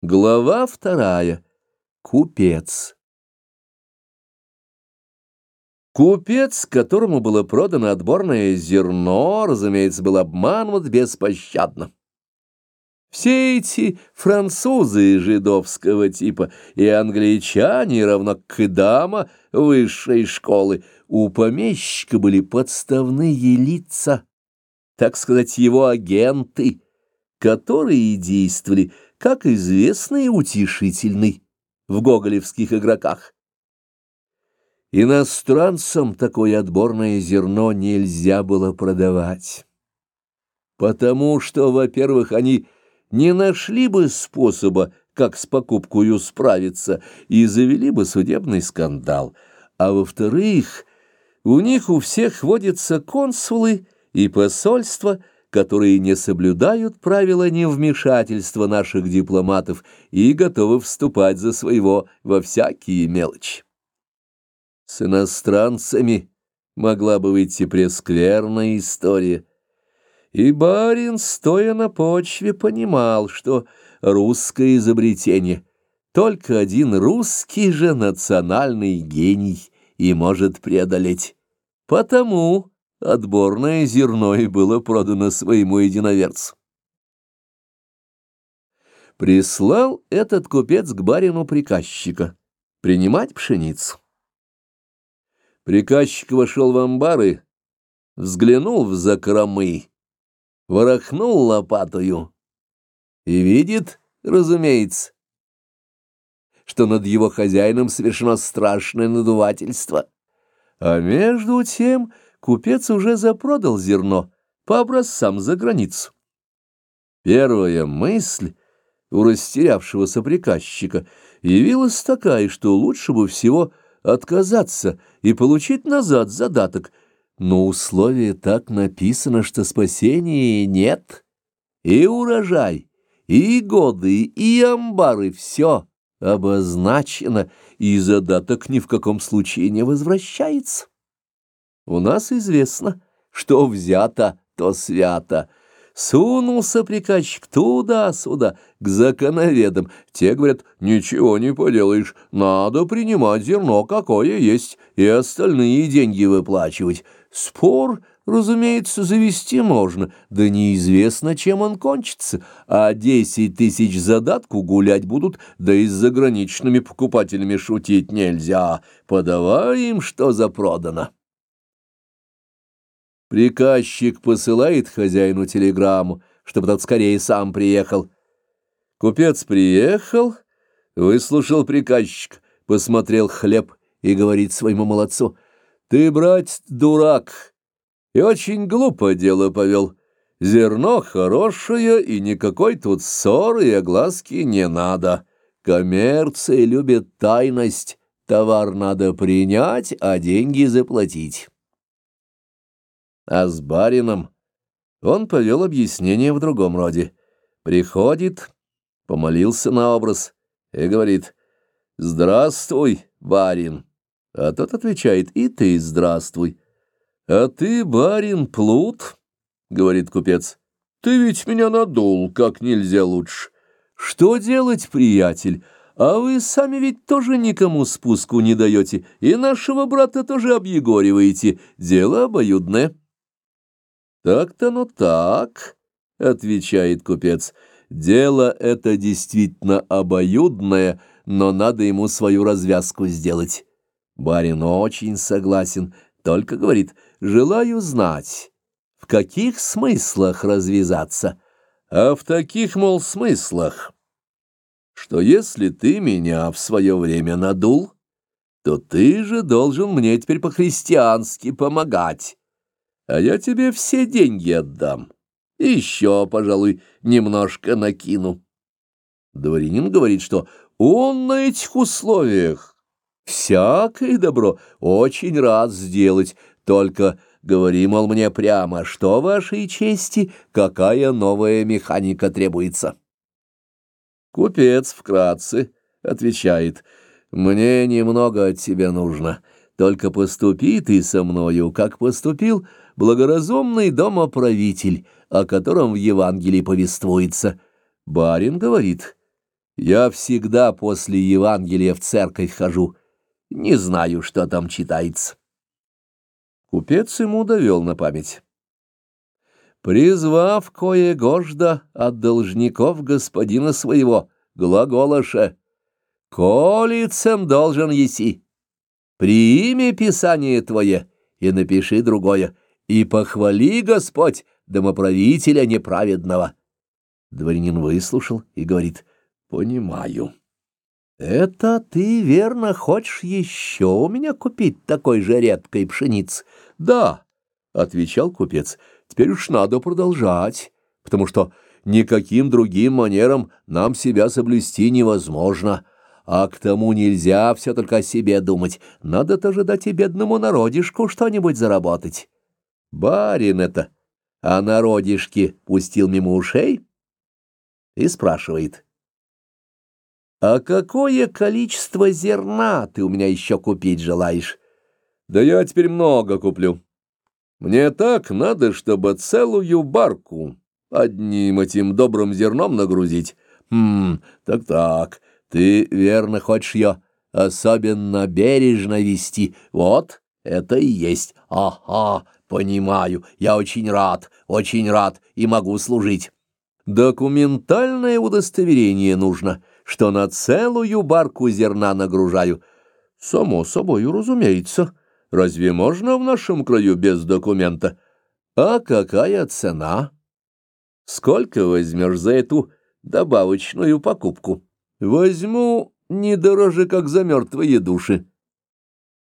Глава вторая. Купец. Купец, которому было продано отборное зерно, разумеется, был обманут беспощадно. Все эти французы жидовского типа и англичане, равно и дама высшей школы, у помещика были подставные лица, так сказать, его агенты, которые действовали как известный утешительный в гоголевских игроках. Иностранцам такое отборное зерно нельзя было продавать, потому что, во-первых, они не нашли бы способа, как с покупкою справиться, и завели бы судебный скандал, а во-вторых, у них у всех водятся консулы и посольства, которые не соблюдают правила невмешательства наших дипломатов и готовы вступать за своего во всякие мелочи. С иностранцами могла бы выйти прескверная история. И барин, стоя на почве, понимал, что русское изобретение только один русский же национальный гений и может преодолеть. Потому Отборное зерно и было продано своему единоверцу. Прислал этот купец к барину приказчика принимать пшеницу. Приказчик вошел в амбары, взглянул в закромы, ворохнул лопатою и видит, разумеется, что над его хозяином совершено страшное надувательство. А между тем купец уже запродал зерно по образцам за границу. Первая мысль у растерявшегося приказчика явилась такая, что лучше бы всего отказаться и получить назад задаток, но условие так написано, что спасения нет, и урожай, и годы, и амбары — все обозначено, и задаток ни в каком случае не возвращается. У нас известно, что взято, то свято. Сунулся приказчик туда-сюда, к законоведам. Те говорят, ничего не поделаешь, надо принимать зерно, какое есть, и остальные деньги выплачивать. Спор, разумеется, завести можно, да неизвестно, чем он кончится, а десять тысяч задатку гулять будут, да и с заграничными покупателями шутить нельзя. Подавай им, что запродано. Приказчик посылает хозяину телеграмму, чтобы тот скорее сам приехал. Купец приехал, выслушал приказчик, посмотрел хлеб и говорит своему молодцу, «Ты, брать, дурак, и очень глупо дело повел. Зерно хорошее, и никакой тут ссоры и огласки не надо. Коммерция любит тайность, товар надо принять, а деньги заплатить». А с барином он повел объяснение в другом роде. Приходит, помолился на образ и говорит «Здравствуй, барин». А тот отвечает «И ты здравствуй». «А ты, барин, плут?» — говорит купец. «Ты ведь меня надул, как нельзя лучше». «Что делать, приятель? А вы сами ведь тоже никому спуску не даете, и нашего брата тоже объегориваете. Дело обоюдное». «Так-то ну так», — отвечает купец, — «дело это действительно обоюдное, но надо ему свою развязку сделать». Барин очень согласен, только говорит, «желаю знать, в каких смыслах развязаться?» «А в таких, мол, смыслах, что если ты меня в свое время надул, то ты же должен мне теперь по-христиански помогать» а я тебе все деньги отдам. Еще, пожалуй, немножко накину. Дворянин говорит, что он на этих условиях всякое добро очень рад сделать, только говори, мол, мне прямо, что вашей чести, какая новая механика требуется. Купец вкратце отвечает, мне немного от тебя нужно, только поступи ты со мною, как поступил благоразумный домоправитель, о котором в Евангелии повествуется. Барин говорит, Я всегда после Евангелия в церковь хожу. Не знаю, что там читается. Купец ему довел на память. Призвав кое-гожда от должников господина своего, глаголоше, «Колицем должен еси, приими писание твое и напиши другое, и похвали Господь домоправителя неправедного». Дворянин выслушал и говорит, «Понимаю». «Это ты, верно, хочешь еще у меня купить такой же редкой пшеницы?» «Да», — отвечал купец, — «теперь уж надо продолжать, потому что никаким другим манером нам себя соблюсти невозможно, а к тому нельзя все только о себе думать, надо тоже дать и бедному народишку что-нибудь заработать». «Барин это, а народишки пустил мимо ушей?» И спрашивает — «А какое количество зерна ты у меня еще купить желаешь?» «Да я теперь много куплю. Мне так надо, чтобы целую барку одним этим добрым зерном нагрузить. Хм, так-так, ты верно хочешь ее особенно бережно вести? Вот, это и есть. Ага, понимаю, я очень рад, очень рад и могу служить. Документальное удостоверение нужно» что на целую барку зерна нагружаю. Само собой, разумеется. Разве можно в нашем краю без документа? А какая цена? Сколько возьмешь за эту добавочную покупку? Возьму не дороже, как за мертвые души.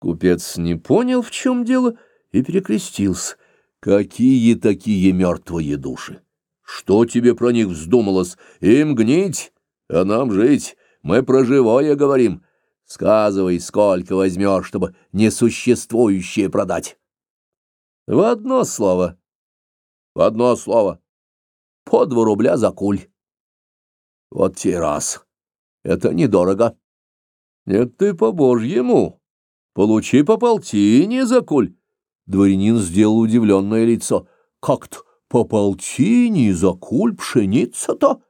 Купец не понял, в чем дело, и перекрестился. Какие такие мертвые души? Что тебе про них вздумалось? Им гнить? А нам жить, мы про живое говорим. Сказывай, сколько возьмешь, чтобы несуществующее продать. В одно слово. В одно слово. По два рубля за куль. Вот те раз. Это недорого. Нет, ты по-божьему. Получи по полтине за куль. Дворянин сделал удивленное лицо. Как-то по полтине за куль пшеница-то?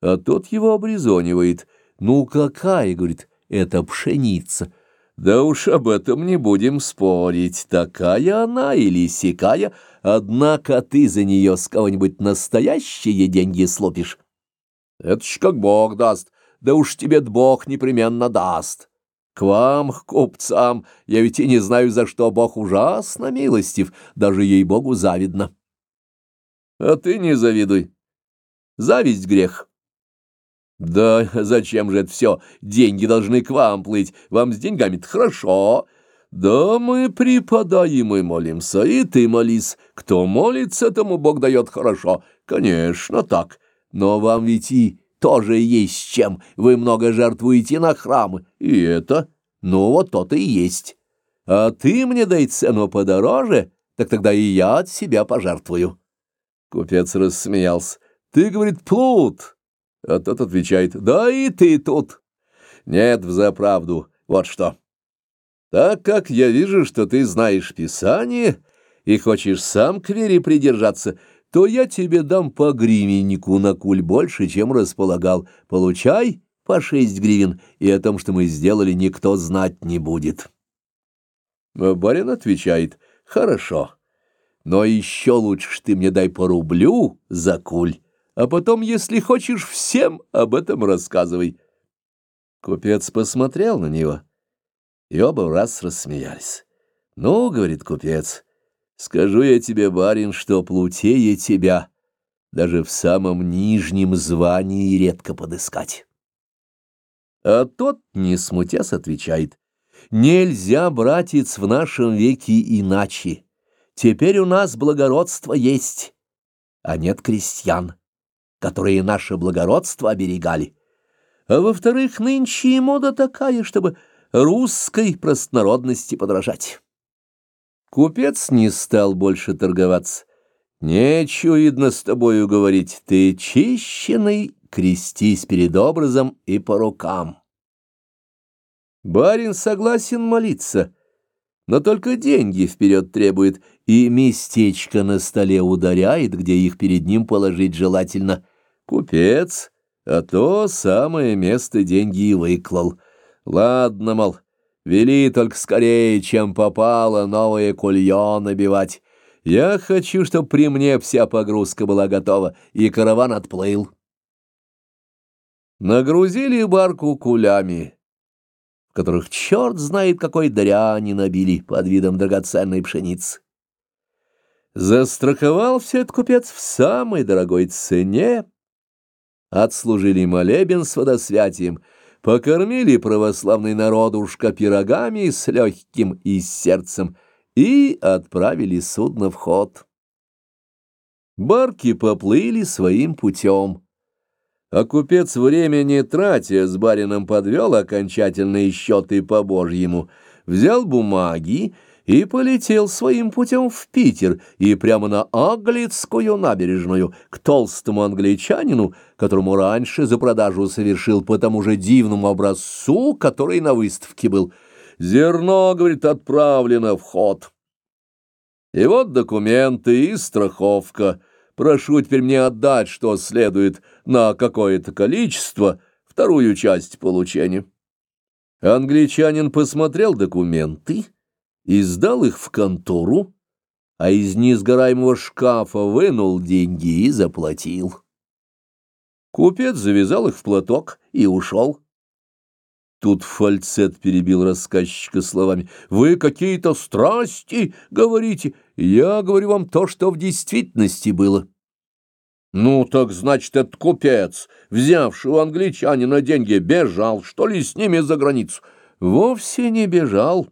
А тот его обрезонивает. «Ну какая, — говорит, — это пшеница?» «Да уж об этом не будем спорить, такая она или сякая, однако ты за нее с кого-нибудь настоящие деньги слопишь». «Это ж как Бог даст, да уж тебе Бог непременно даст». К вам, к купцам, я ведь и не знаю, за что Бог ужасно милостив, даже ей-богу завидно. А ты не завидуй. Зависть — грех. Да зачем же это все? Деньги должны к вам плыть. Вам с деньгами-то хорошо. Да мы преподаем и молимся, и ты молись. Кто молится, тому Бог дает хорошо. Конечно, так. Но вам ведь и тоже есть чем. Вы много жертвуете на храмы. И это, ну вот то-то и есть. А ты мне дай цену подороже, так тогда и я от себя пожертвую. Купец рассмеялся. Ты, говорит, плут. А тот отвечает, да и ты тут. Нет, взаправду, вот что. Так как я вижу, что ты знаешь Писание и хочешь сам к вере придержаться, то я тебе дам по гривеннику на куль больше, чем располагал. Получай по шесть гривен, и о том, что мы сделали, никто знать не будет. Барин отвечает, хорошо, но еще лучше ты мне дай по рублю за куль а потом, если хочешь, всем об этом рассказывай. Купец посмотрел на него, и оба раз рассмеялись. «Ну, — говорит купец, — скажу я тебе, барин, что плутее тебя даже в самом нижнем звании редко подыскать». А тот, не смутясь, отвечает, «Нельзя, братец, в нашем веке иначе. Теперь у нас благородство есть, а нет крестьян» которые наше благородство оберегали. А во-вторых, нынче и мода такая, чтобы русской простонародности подражать. Купец не стал больше торговаться. Нечего, видно, с тобою говорить. Ты чищенный, крестись перед образом и по рукам. Барин согласен молиться, но только деньги вперед требует, и местечко на столе ударяет, где их перед ним положить желательно. Купец а то самое место деньги и выклал. Ладно, мол, вели только скорее, чем попало, новое кулье набивать. Я хочу, чтобы при мне вся погрузка была готова, и караван отплыл. Нагрузили барку кулями, в которых черт знает какой дряни набили под видом драгоценной пшеницы. Застраховал все этот купец в самой дорогой цене, отслужили молебен с водосвятием, покормили православный народушка пирогами с легким и сердцем и отправили судно в ход. Барки поплыли своим путем. А купец время не тратя, с барином подвел окончательные счеты по-божьему, взял бумаги и полетел своим путем в Питер и прямо на Аглицкую набережную к толстому англичанину, которому раньше за продажу совершил по тому же дивному образцу, который на выставке был. «Зерно, — говорит, — отправлено в ход. И вот документы и страховка». Прошу теперь мне отдать, что следует, на какое-то количество, вторую часть получения. Англичанин посмотрел документы и сдал их в контору, а из несгораемого шкафа вынул деньги и заплатил. Купец завязал их в платок и ушел. Тут фальцет перебил рассказчика словами. «Вы какие-то страсти говорите. Я говорю вам то, что в действительности было». «Ну, так значит, этот купец, взявший у англичанина деньги, бежал, что ли, с ними за границу?» «Вовсе не бежал».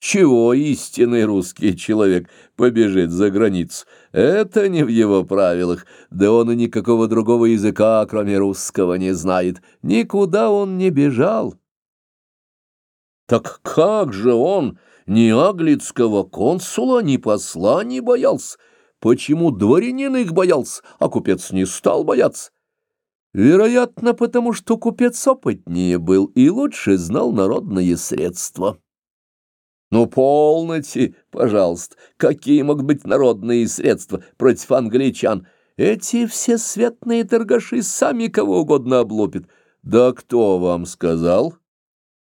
Чего истинный русский человек побежит за границу? Это не в его правилах, да он и никакого другого языка, кроме русского, не знает. Никуда он не бежал. Так как же он ни аглицкого консула, ни посла не боялся? Почему дворянин их боялся, а купец не стал бояться? Вероятно, потому что купец опытнее был и лучше знал народные средства. Ну, полноте, пожалуйста, какие могут быть народные средства против англичан? Эти все светные торгаши сами кого угодно облупят. Да кто вам сказал,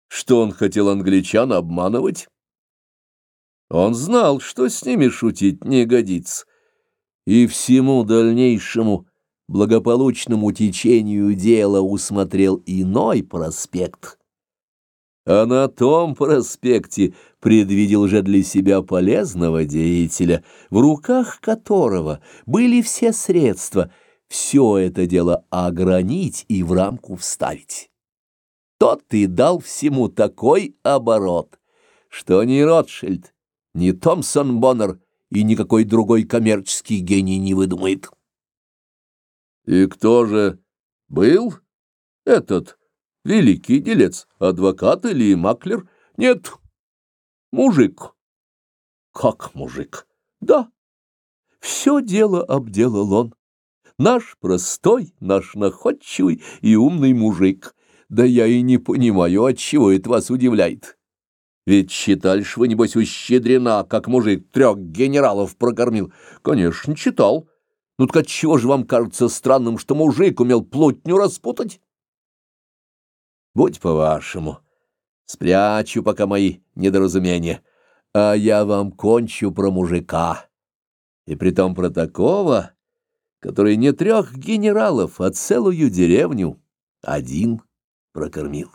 что он хотел англичан обманывать? Он знал, что с ними шутить не годится, и всему дальнейшему благополучному течению дела усмотрел иной проспект — а на том проспекте предвидел уже для себя полезного деятеля, в руках которого были все средства все это дело огранить и в рамку вставить. Тот и дал всему такой оборот, что ни Ротшильд, ни Томпсон Боннер и никакой другой коммерческий гений не выдумает. И кто же был этот Великий делец, адвокат или маклер? Нет, мужик. Как мужик? Да, все дело обделал он. Наш простой, наш находчивый и умный мужик. Да я и не понимаю, отчего это вас удивляет. Ведь считали, что вы, небось, ущедрена, как мужик трех генералов прокормил. Конечно, читал. Ну так отчего же вам кажется странным, что мужик умел плотню распутать? Будь по-вашему. Спрячу пока мои недоразумения, а я вам кончу про мужика. И притом про такого, который не трех генералов, а целую деревню один прокормил.